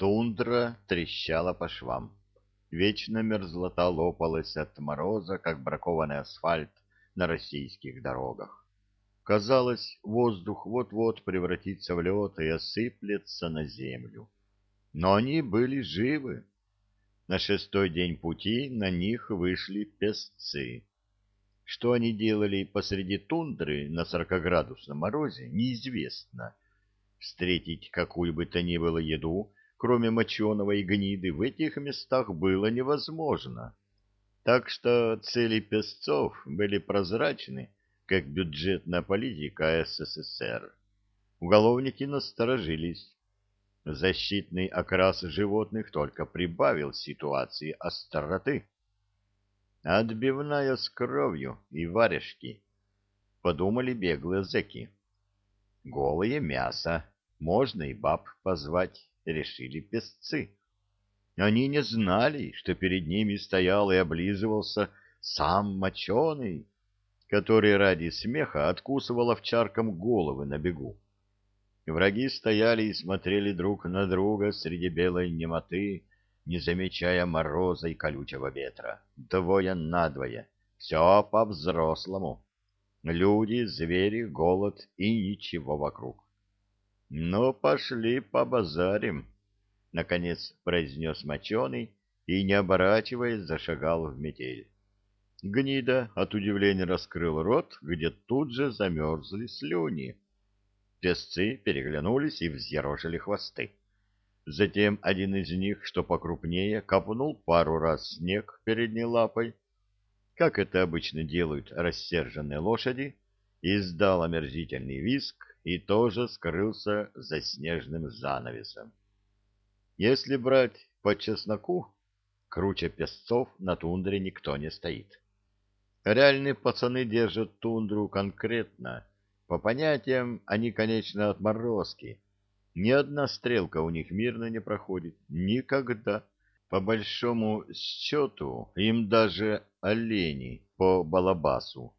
Тундра трещала по швам. Вечная мерзлота лопалась от мороза, как бракованный асфальт на российских дорогах. Казалось, воздух вот-вот превратится в лед и осыплется на землю. Но они были живы. На шестой день пути на них вышли песцы. Что они делали посреди тундры на сорокоградусном морозе, неизвестно. Встретить какую бы то ни было еду, кроме моченого и гниды, в этих местах было невозможно. Так что цели песцов были прозрачны, как бюджетная политика СССР. Уголовники насторожились. Защитный окрас животных только прибавил ситуации остроты. Отбивная с кровью и варежки, подумали беглые зэки. Голое мясо, можно и баб позвать, решили песцы. Они не знали, что перед ними стоял и облизывался сам моченый, который ради смеха откусывал овчаркам головы на бегу. Враги стояли и смотрели друг на друга среди белой немоты, не замечая мороза и колючего ветра. Двое на двое. Все по-взрослому. Люди, звери, голод и ничего вокруг. «Ну, пошли побазарим», — наконец произнес моченый и, не оборачиваясь, зашагал в метель. Гнида от удивления раскрыл рот, где тут же замерзли слюни. Песцы переглянулись и взъерошили хвосты. Затем один из них, что покрупнее, копнул пару раз снег передней лапой, как это обычно делают рассерженные лошади, издал омерзительный виск и тоже скрылся за снежным занавесом. Если брать по чесноку, круче песцов на тундре никто не стоит. Реальные пацаны держат тундру конкретно. По понятиям, они, конечно, отморозки, ни одна стрелка у них мирно не проходит. Никогда. По большому счету, им даже олени по балабасу.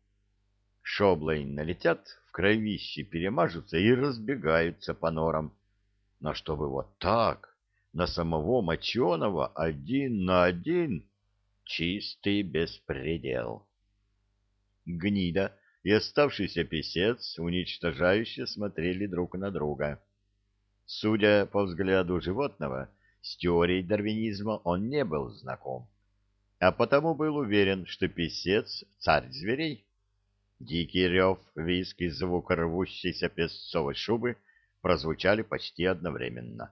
Шоблой налетят, в кровище перемажутся и разбегаются по норам. Но чтобы вот так, на самого моченого, один на один, чистый беспредел. Гнида и оставшийся писец уничтожающе смотрели друг на друга. Судя по взгляду животного, с теорией дарвинизма он не был знаком, а потому был уверен, что писец — царь зверей. Дикий рев, виск и звук рвущейся песцовой шубы прозвучали почти одновременно.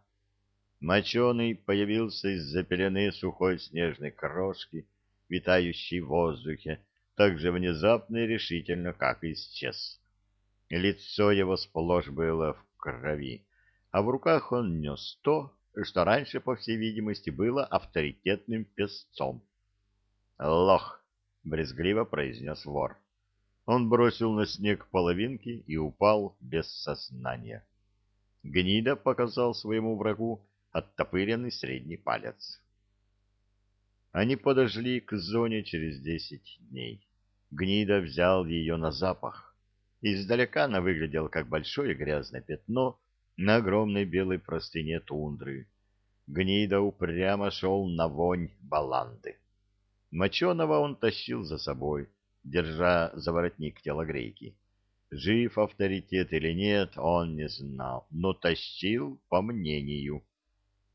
Моченый появился из-за пелены сухой снежной крошки, витающей в воздухе, так же внезапно и решительно, как исчез. Лицо его сплошь было в крови а в руках он нес то, что раньше, по всей видимости, было авторитетным песцом. «Лох!» — брезгливо произнес вор. Он бросил на снег половинки и упал без сознания. Гнида показал своему врагу оттопыренный средний палец. Они подошли к зоне через десять дней. Гнида взял ее на запах. Издалека она выглядела как большое грязное пятно, на огромной белой простыне тундры. Гнида упрямо шел на вонь баланды. Моченого он тащил за собой, держа за воротник телогрейки. Жив авторитет или нет, он не знал, но тащил по мнению.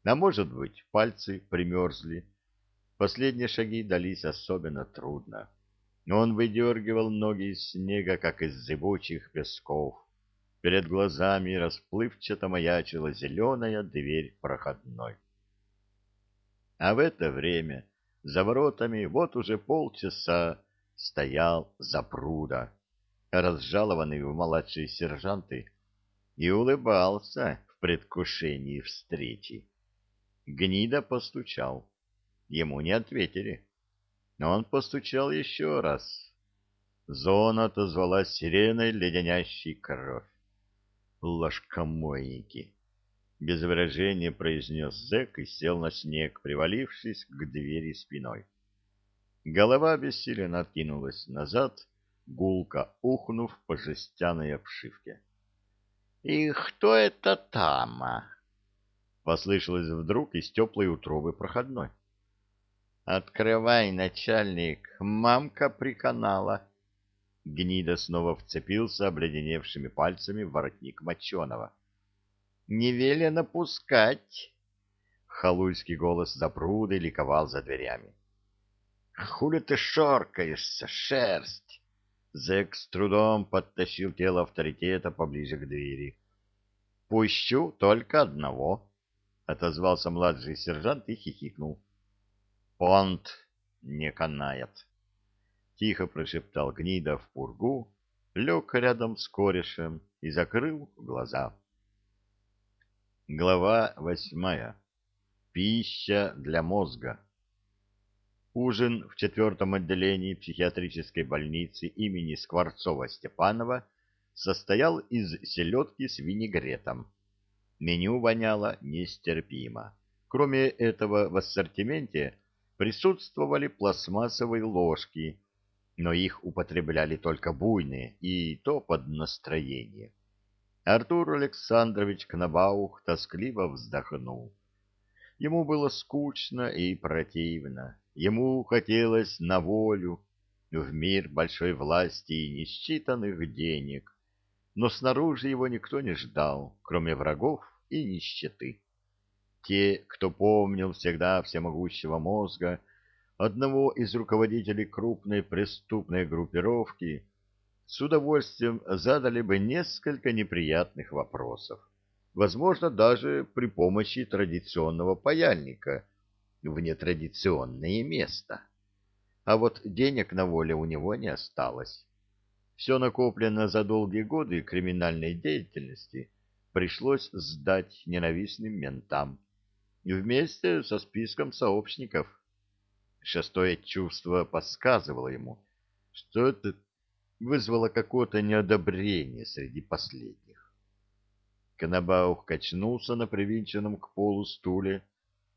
А может быть, пальцы примерзли. Последние шаги дались особенно трудно. Он выдергивал ноги из снега, как из зыбучих песков. Перед глазами расплывчато маячила зеленая дверь проходной. А в это время за воротами вот уже полчаса стоял запруда, разжалованный в младшие сержанты, и улыбался в предвкушении встречи. Гнида постучал. Ему не ответили. Но он постучал еще раз. Зона отозвалась сиреной леденящей кровь ложкомойники. Без выражения произнес зэк и сел на снег, привалившись к двери спиной. Голова бессиленно откинулась назад, гулко ухнув по жестяной обшивке. — И кто это там? Послышалось вдруг из теплой утробы проходной. «Открывай, начальник, мамка приканала!» Гнида снова вцепился обледеневшими пальцами в воротник Моченого. «Не велено пускать!» Халуйский голос запруды ликовал за дверями. «Хули ты шоркаешься, шерсть!» Зэк с трудом подтащил тело авторитета поближе к двери. «Пущу только одного», — отозвался младший сержант и хихикнул. «Понт не канает», — тихо прошептал гнида в пургу, лег рядом с корешем и закрыл глаза. Глава восьмая. Пища для мозга. Ужин в четвертом отделении психиатрической больницы имени Скворцова-Степанова состоял из селедки с винегретом. Меню воняло нестерпимо. Кроме этого, в ассортименте присутствовали пластмассовые ложки, но их употребляли только буйные, и то под настроение. Артур Александрович Кнабаух тоскливо вздохнул. Ему было скучно и противно. Ему хотелось на волю, в мир большой власти и несчитанных денег, но снаружи его никто не ждал, кроме врагов и нищеты. Те, кто помнил всегда всемогущего мозга, одного из руководителей крупной преступной группировки, с удовольствием задали бы несколько неприятных вопросов, возможно, даже при помощи традиционного паяльника — в нетрадиционное место. А вот денег на воле у него не осталось. Все накоплено за долгие годы криминальной деятельности пришлось сдать ненавистным ментам вместе со списком сообщников. Шестое чувство подсказывало ему, что это вызвало какое-то неодобрение среди последних. Конобаух качнулся на привинченном к полу стуле,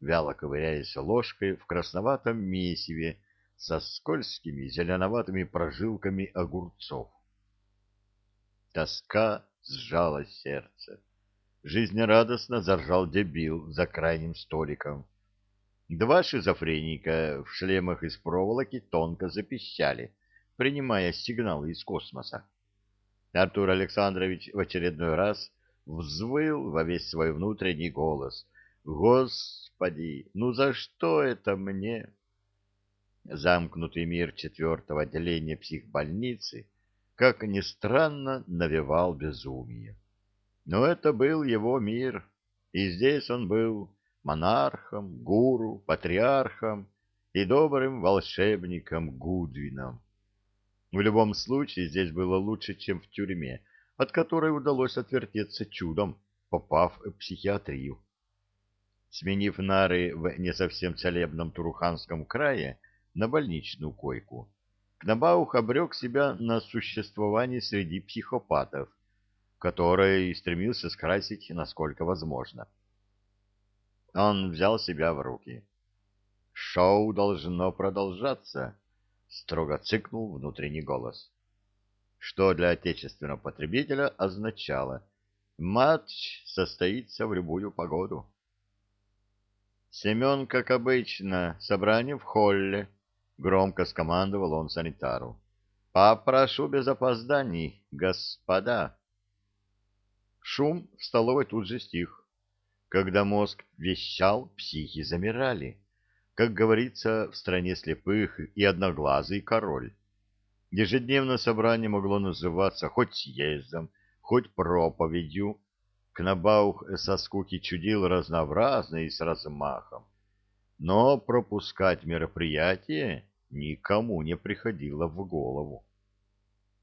вяло ковыряясь ложкой в красноватом месиве со скользкими зеленоватыми прожилками огурцов. Тоска сжала сердце. Жизнерадостно заржал дебил за крайним столиком. Два шизофреника в шлемах из проволоки тонко запищали, принимая сигналы из космоса. Артур Александрович в очередной раз взвыл во весь свой внутренний голос. «Господи!» Ну за что это мне? Замкнутый мир четвертого отделения психбольницы, как ни странно, навевал безумие. Но это был его мир, и здесь он был монархом, гуру, патриархом и добрым волшебником Гудвином. В любом случае здесь было лучше, чем в тюрьме, от которой удалось отвертеться чудом, попав в психиатрию сменив нары в не совсем целебном Туруханском крае на больничную койку. Кнабаух обрек себя на существование среди психопатов, которое и стремился скрасить насколько возможно. Он взял себя в руки. «Шоу должно продолжаться», — строго цыкнул внутренний голос. Что для отечественного потребителя означало «матч состоится в любую погоду». Семен, как обычно, собрание в холле. Громко скомандовал он санитару. Попрошу без опозданий, господа. Шум в столовой тут же стих. Когда мозг вещал, психи замирали. Как говорится, в стране слепых и одноглазый король. Ежедневное собрание могло называться хоть съездом, хоть проповедью, Кнабаух со скуки чудил разнообразно и с размахом. Но пропускать мероприятие никому не приходило в голову.